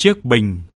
chiếc bình.